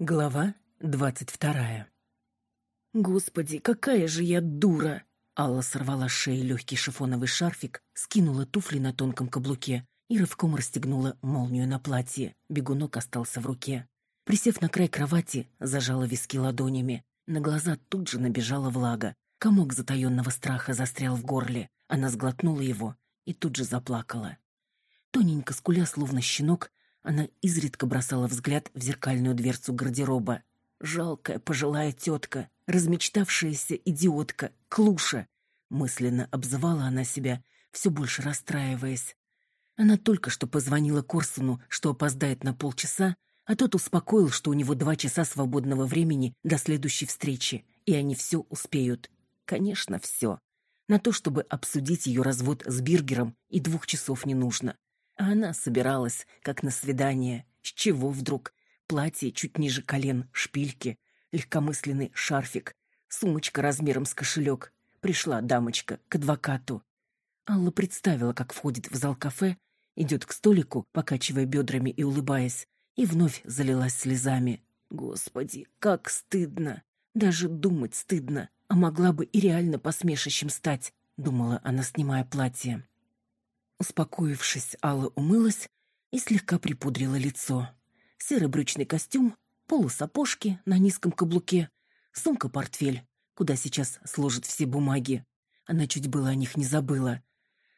Глава двадцать вторая. Господи, какая же я дура! Алла сорвала с шеи легкий шифоновый шарфик, скинула туфли на тонком каблуке и рывком расстегнула молнию на платье. Бегунок остался в руке. Присев на край кровати, зажала виски ладонями. На глаза тут же набежала влага. Комок затаенного страха застрял в горле. Она сглотнула его и тут же заплакала. Тоненько скуля, словно щенок, она изредка бросала взгляд в зеркальную дверцу гардероба. Жалкая пожилая тетка, размечтавшаяся идиотка, клуша. Мысленно обзывала она себя, все больше расстраиваясь. Она только что позвонила Корсуну, что опоздает на полчаса, а тот успокоил, что у него два часа свободного времени до следующей встречи, и они все успеют. Конечно, все. На то, чтобы обсудить ее развод с Биргером, и двух часов не нужно. А она собиралась, как на свидание. С чего вдруг? Платье чуть ниже колен, шпильки, легкомысленный шарфик, сумочка размером с кошелек. Пришла дамочка к адвокату. Алла представила, как входит в зал кафе, идет к столику, покачивая бедрами и улыбаясь, и вновь залилась слезами. Господи, как стыдно! Даже думать стыдно, а могла бы и реально посмешищем стать, думала она, снимая платье. Успокоившись, Алла умылась и слегка припудрила лицо. Серый брючный костюм, полусапожки на низком каблуке, сумка-портфель, куда сейчас сложит все бумаги. Она чуть было о них не забыла.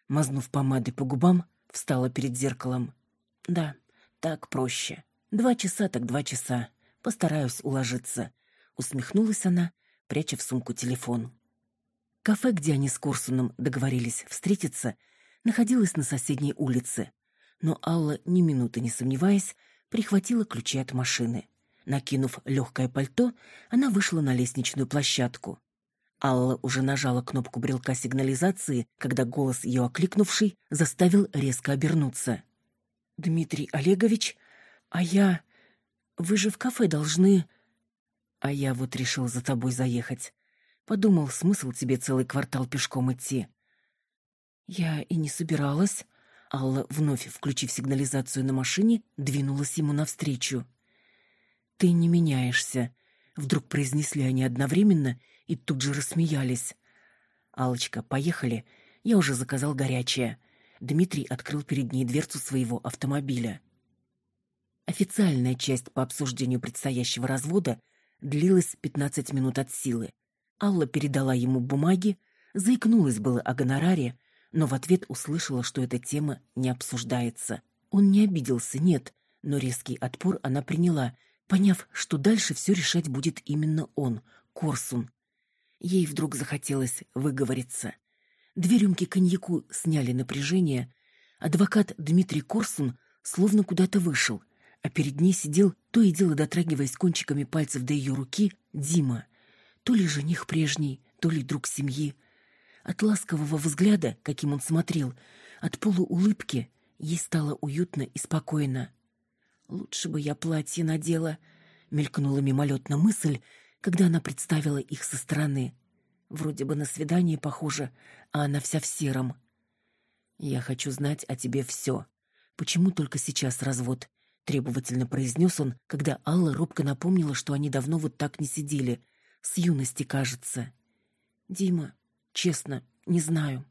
Мазнув помадой по губам, встала перед зеркалом. Да, так проще. Два часа так два часа. Постараюсь уложиться. Усмехнулась она, пряча в сумку телефон. Кафе, где они с Корсуном договорились встретиться, находилась на соседней улице, но Алла, ни минуты не сомневаясь, прихватила ключи от машины. Накинув легкое пальто, она вышла на лестничную площадку. Алла уже нажала кнопку брелка сигнализации, когда голос ее окликнувший заставил резко обернуться. «Дмитрий Олегович? А я... Вы же в кафе должны...» «А я вот решил за тобой заехать. Подумал, смысл тебе целый квартал пешком идти. Я и не собиралась. Алла, вновь включив сигнализацию на машине, двинулась ему навстречу. Ты не меняешься, вдруг произнесли они одновременно и тут же рассмеялись. Алочка, поехали. Я уже заказал горячее. Дмитрий открыл перед ней дверцу своего автомобиля. Официальная часть по обсуждению предстоящего развода длилась 15 минут от силы. Алла передала ему бумаги, заикнулась было о гонораре, но в ответ услышала, что эта тема не обсуждается. Он не обиделся, нет, но резкий отпор она приняла, поняв, что дальше все решать будет именно он, Корсун. Ей вдруг захотелось выговориться. Две рюмки коньяку сняли напряжение. Адвокат Дмитрий Корсун словно куда-то вышел, а перед ней сидел, то и дело дотрагиваясь кончиками пальцев до ее руки, Дима. То ли жених прежний, то ли друг семьи. От ласкового взгляда, каким он смотрел, от полуулыбки, ей стало уютно и спокойно. «Лучше бы я платье надела», — мелькнула мимолетно мысль, когда она представила их со стороны. Вроде бы на свидание похоже, а она вся в сером. «Я хочу знать о тебе все. Почему только сейчас развод?» — требовательно произнес он, когда Алла робко напомнила, что они давно вот так не сидели. С юности, кажется. «Дима, Честно, не знаю.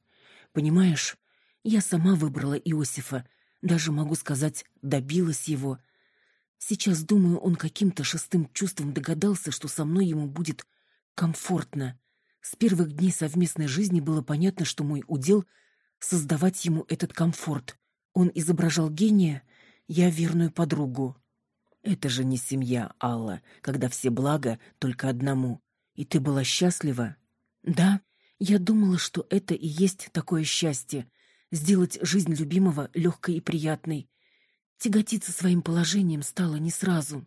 Понимаешь, я сама выбрала Иосифа, даже могу сказать, добилась его. Сейчас, думаю, он каким-то шестым чувством догадался, что со мной ему будет комфортно. С первых дней совместной жизни было понятно, что мой удел — создавать ему этот комфорт. Он изображал гения, я верную подругу. Это же не семья, Алла, когда все блага только одному. И ты была счастлива? Да, я думала, что это и есть такое счастье — сделать жизнь любимого легкой и приятной. Тяготиться своим положением стало не сразу.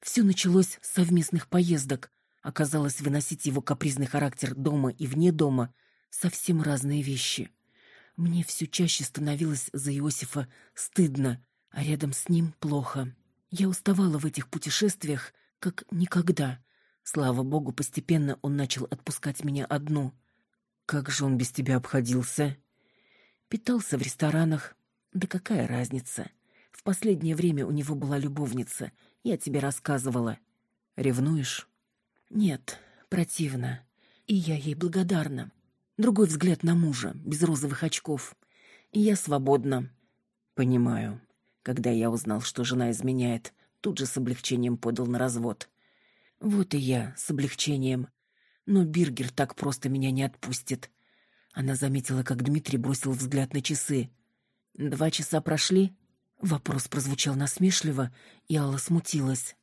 Все началось с совместных поездок. Оказалось, выносить его капризный характер дома и вне дома — совсем разные вещи. Мне все чаще становилось за Иосифа стыдно, а рядом с ним плохо. Я уставала в этих путешествиях, как никогда. Слава богу, постепенно он начал отпускать меня одну — как же он без тебя обходился? Питался в ресторанах. Да какая разница? В последнее время у него была любовница. Я тебе рассказывала. Ревнуешь? Нет, противно. И я ей благодарна. Другой взгляд на мужа, без розовых очков. И я свободна. Понимаю. Когда я узнал, что жена изменяет, тут же с облегчением подал на развод. Вот и я с облегчением. Но Биргер так просто меня не отпустит. Она заметила, как Дмитрий бросил взгляд на часы. Два часа прошли? Вопрос прозвучал насмешливо, и Алла смутилась.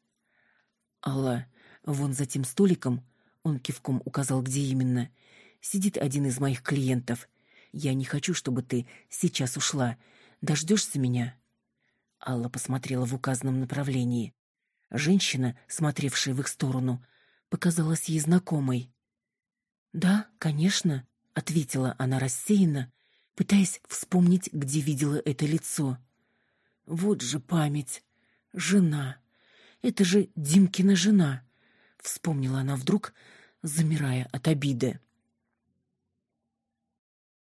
Алла, вон за тем столиком, он кивком указал, где именно, сидит один из моих клиентов. Я не хочу, чтобы ты сейчас ушла. Дождешься меня? Алла посмотрела в указанном направлении. Женщина, смотревшая в их сторону, показалась ей знакомой. "Да, конечно", ответила она рассеянно, пытаясь вспомнить, где видела это лицо. Вот же память. Жена. Это же Димкина жена. Вспомнила она вдруг, замирая от обиды.